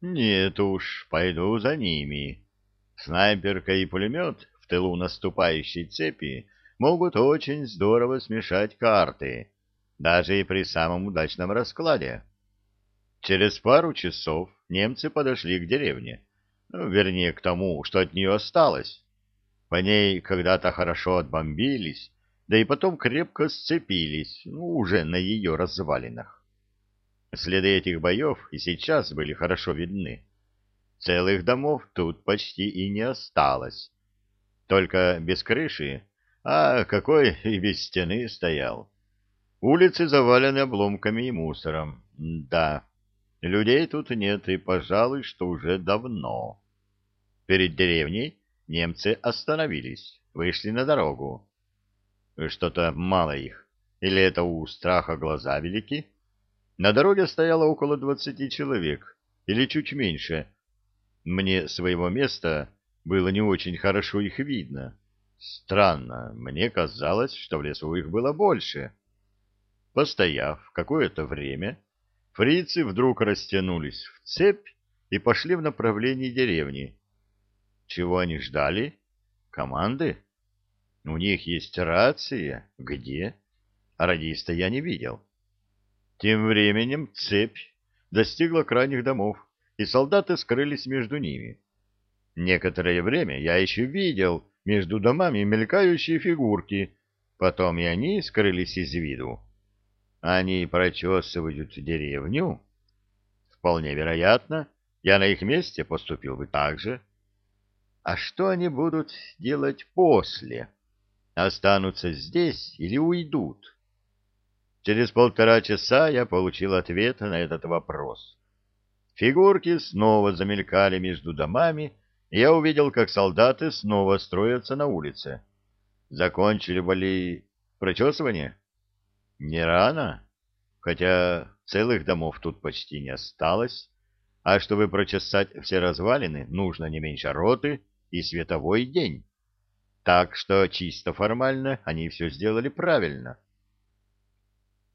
Нет уж, пойду за ними. Снайперка и пулемет в тылу наступающей цепи могут очень здорово смешать карты, даже и при самом удачном раскладе. Через пару часов немцы подошли к деревне, ну, вернее, к тому, что от нее осталось. По ней когда-то хорошо отбомбились, да и потом крепко сцепились, ну, уже на ее развалинах. Следы этих боев и сейчас были хорошо видны. Целых домов тут почти и не осталось. Только без крыши, а какой и без стены стоял. Улицы завалены обломками и мусором. Да, людей тут нет, и, пожалуй, что уже давно. Перед деревней немцы остановились, вышли на дорогу. Что-то мало их. Или это у страха глаза велики? На дороге стояло около двадцати человек, или чуть меньше. Мне своего места было не очень хорошо их видно. Странно, мне казалось, что в лесу их было больше. Постояв какое-то время, фрицы вдруг растянулись в цепь и пошли в направлении деревни. Чего они ждали? Команды? У них есть рация. Где? Радиста я не видел. Тем временем цепь достигла крайних домов, и солдаты скрылись между ними. Некоторое время я еще видел между домами мелькающие фигурки, потом и они скрылись из виду. Они прочесывают деревню? Вполне вероятно, я на их месте поступил бы так же. А что они будут делать после? останутся здесь или уйдут? Через полтора часа я получил ответ на этот вопрос. Фигурки снова замелькали между домами, и я увидел, как солдаты снова строятся на улице. Закончили ли прочесывание? Не рано, хотя целых домов тут почти не осталось, а чтобы прочесать все развалины, нужно не меньше роты и световой день. Так что чисто формально они все сделали правильно.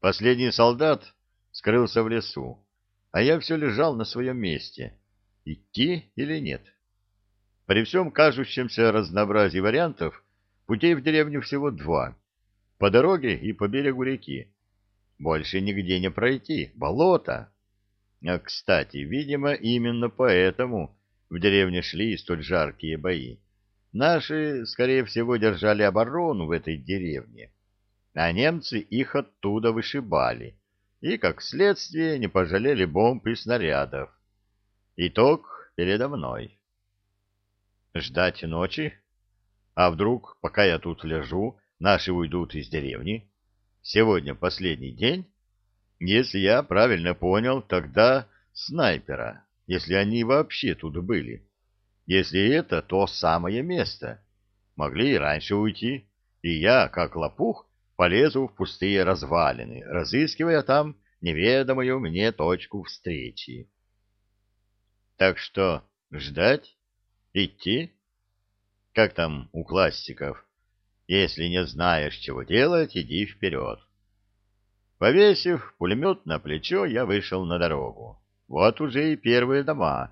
Последний солдат скрылся в лесу, а я все лежал на своем месте. Идти или нет? При всем кажущемся разнообразии вариантов, путей в деревню всего два. По дороге и по берегу реки. Больше нигде не пройти. Болото. А, кстати, видимо, именно поэтому в деревне шли столь жаркие бои. Наши, скорее всего, держали оборону в этой деревне, а немцы их оттуда вышибали и, как следствие, не пожалели бомб и снарядов. Итог передо мной. Ждать ночи? А вдруг, пока я тут лежу, наши уйдут из деревни? Сегодня последний день? Если я правильно понял, тогда снайпера, если они вообще тут были. Если это то самое место. Могли и раньше уйти, и я, как лопух, полезу в пустые развалины, разыскивая там неведомую мне точку встречи. Так что, ждать? Идти? Как там у классиков? Если не знаешь, чего делать, иди вперед. Повесив пулемет на плечо, я вышел на дорогу. Вот уже и первые дома.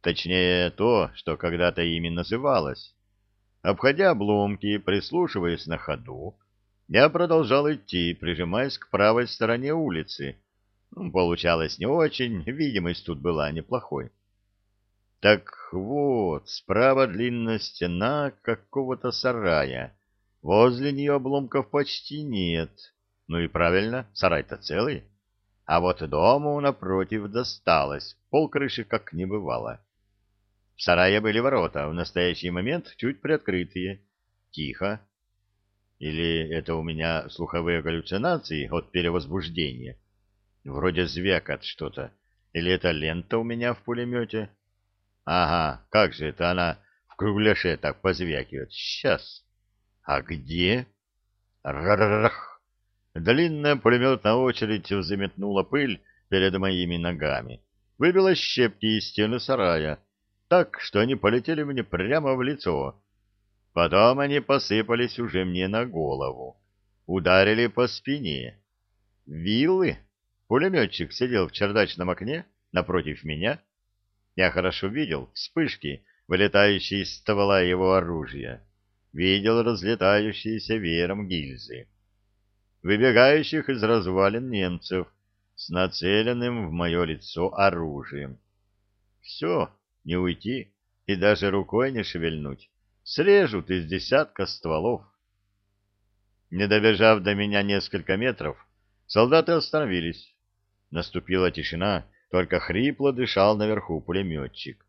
Точнее, то, что когда-то ими называлось. Обходя обломки, прислушиваясь на ходу, я продолжал идти, прижимаясь к правой стороне улицы. Ну, получалось не очень, видимость тут была неплохой. Так вот, справа длинная стена какого-то сарая. Возле нее обломков почти нет. Ну и правильно, сарай-то целый. А вот дому напротив досталось, пол крыши как не бывало. В сарае были ворота, в настоящий момент чуть приоткрытые. Тихо. Или это у меня слуховые галлюцинации от перевозбуждения? Вроде звякот что-то. Или это лента у меня в пулемете? Ага, как же это она в кругляше так позвякивает? Сейчас. А где? Рарарах! Длинная пулеметная очередь взметнула пыль перед моими ногами. Выбила щепки из стены сарая так, что они полетели мне прямо в лицо. Потом они посыпались уже мне на голову, ударили по спине. Виллы? Пулеметчик сидел в чердачном окне напротив меня, Я хорошо видел вспышки, вылетающие из ствола его оружия, видел разлетающиеся веером гильзы, выбегающих из развалин немцев с нацеленным в мое лицо оружием. Все, не уйти и даже рукой не шевельнуть. Срежут из десятка стволов. Не добежав до меня несколько метров, солдаты остановились. Наступила тишина, только хрипло дышал наверху пулеметчик.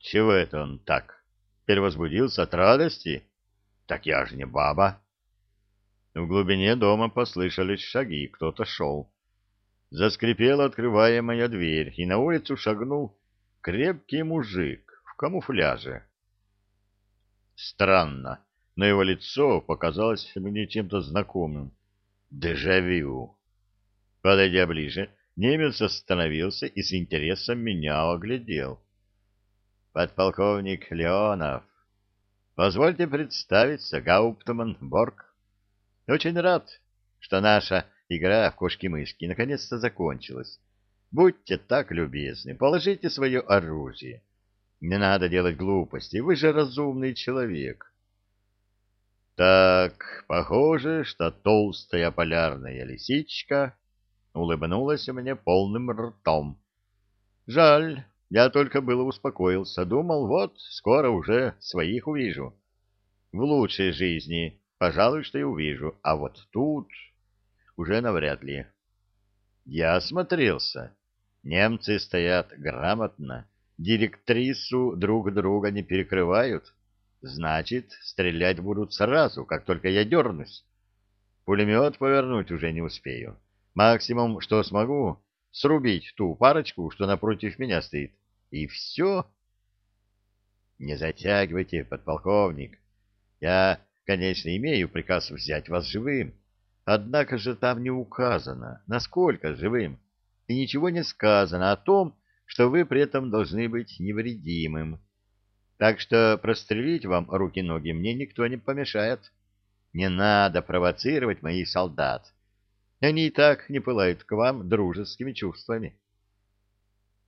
Чего это он так? Перевозбудился от радости? Так я же не баба. В глубине дома послышались шаги, кто-то шел. Заскрипела открываемая дверь, и на улицу шагнул крепкий мужик в камуфляже. Странно, но его лицо показалось мне чем-то знакомым. Дежавю. Подойдя ближе, немец остановился и с интересом меня оглядел. Подполковник Леонов. Позвольте представиться, Гауптман Борг. Очень рад, что наша игра в кошки-мышки наконец-то закончилась. Будьте так любезны, положите свое оружие. Не надо делать глупости, вы же разумный человек. Так, похоже, что толстая полярная лисичка улыбнулась мне полным ртом. Жаль, я только было успокоился, думал, вот, скоро уже своих увижу. В лучшей жизни, пожалуй, что и увижу, а вот тут уже навряд ли. Я осмотрелся. Немцы стоят грамотно, директрису друг друга не перекрывают. Значит, стрелять будут сразу, как только я дернусь. Пулемет повернуть уже не успею. Максимум, что смогу, срубить ту парочку, что напротив меня стоит. И все. Не затягивайте, подполковник. Я, конечно, имею приказ взять вас живым. Однако же там не указано, насколько живым. И ничего не сказано о том, что вы при этом должны быть невредимым. Так что прострелить вам руки-ноги мне никто не помешает. Не надо провоцировать моих солдат. Они и так не пылают к вам дружескими чувствами.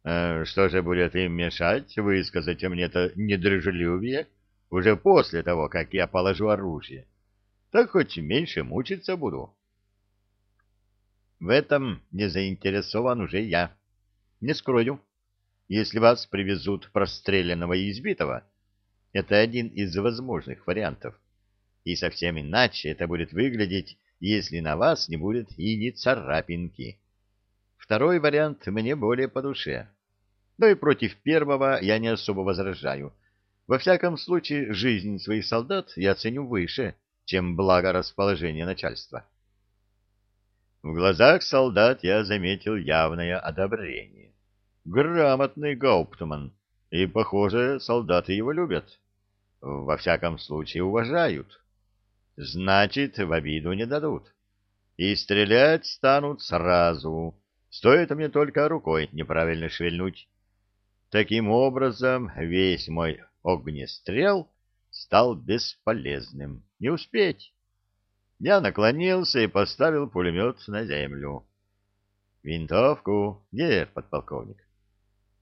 А что же будет им мешать высказать мне это недружелюбие уже после того, как я положу оружие? Так хоть меньше мучиться буду. В этом не заинтересован уже я. Не скрою. Если вас привезут простреленного и избитого, это один из возможных вариантов. И совсем иначе это будет выглядеть, если на вас не будет и ни царапинки. Второй вариант мне более по душе. Но и против первого я не особо возражаю. Во всяком случае, жизнь своих солдат я ценю выше, чем благорасположение начальства. В глазах солдат я заметил явное одобрение. Грамотный Гауптман, и, похоже, солдаты его любят. Во всяком случае, уважают. Значит, в обиду не дадут. И стрелять станут сразу. Стоит мне только рукой неправильно шевельнуть. Таким образом, весь мой огнестрел стал бесполезным. Не успеть. Я наклонился и поставил пулемет на землю. «Винтовку? Где, подполковник?»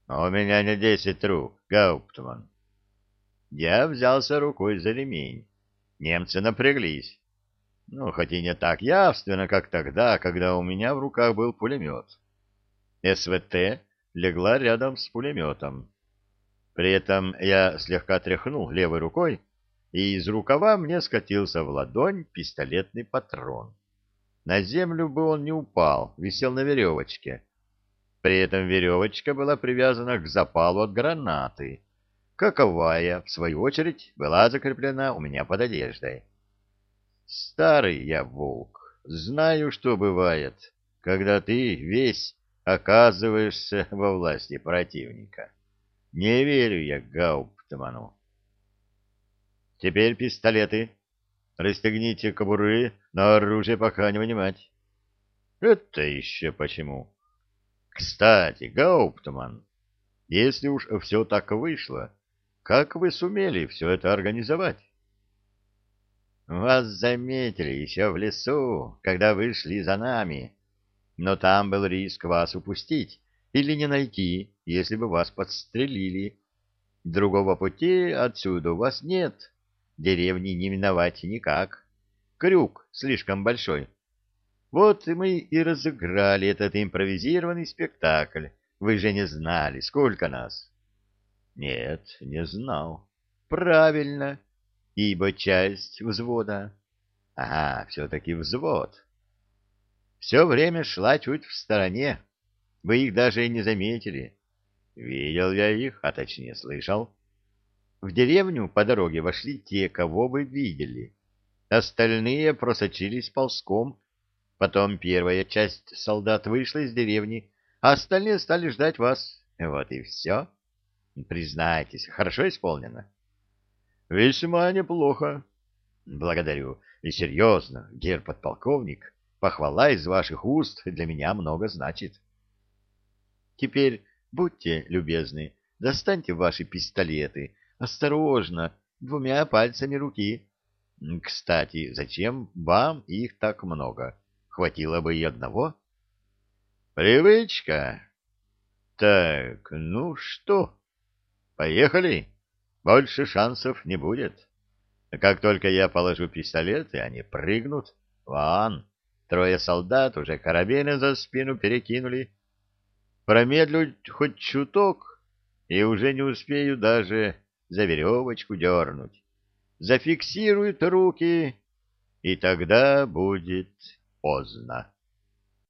«У меня не десять рук, Гауптман». Я взялся рукой за ремень. Немцы напряглись. Ну, хоть и не так явственно, как тогда, когда у меня в руках был пулемет. СВТ легла рядом с пулеметом. При этом я слегка тряхнул левой рукой, и из рукава мне скатился в ладонь пистолетный патрон. На землю бы он не упал, висел на веревочке. При этом веревочка была привязана к запалу от гранаты, каковая, в свою очередь, была закреплена у меня под одеждой. Старый я волк, знаю, что бывает, когда ты весь оказываешься во власти противника. Не верю я Гауптману. Теперь пистолеты. Расстегните кобуры, на оружие пока не вынимать. Это еще почему? Кстати, Гауптман, если уж все так вышло, как вы сумели все это организовать? Вас заметили еще в лесу, когда вышли за нами, но там был риск вас упустить или не найти, если бы вас подстрелили. Другого пути отсюда у вас нет. Деревни не миновать никак. Крюк слишком большой. Вот мы и разыграли этот импровизированный спектакль. Вы же не знали, сколько нас. Нет, не знал. Правильно, ибо часть взвода. Ага, все-таки взвод. Все время шла чуть в стороне. Вы их даже и не заметили. Видел я их, а точнее слышал. В деревню по дороге вошли те, кого вы видели. Остальные просочились ползком. Потом первая часть солдат вышла из деревни, а остальные стали ждать вас. Вот и все. Признайтесь, хорошо исполнено? Весьма неплохо. Благодарю. И серьезно, гер подполковник, похвала из ваших уст для меня много значит. Теперь будьте любезны, достаньте ваши пистолеты, осторожно, двумя пальцами руки. Кстати, зачем вам их так много? Хватило бы и одного. Привычка. Так, ну что, поехали. Больше шансов не будет. Как только я положу пистолеты, они прыгнут. Вон, трое солдат уже карабины за спину перекинули. Промедлю хоть чуток, и уже не успею даже за веревочку дернуть. Зафиксируют руки, и тогда будет поздно.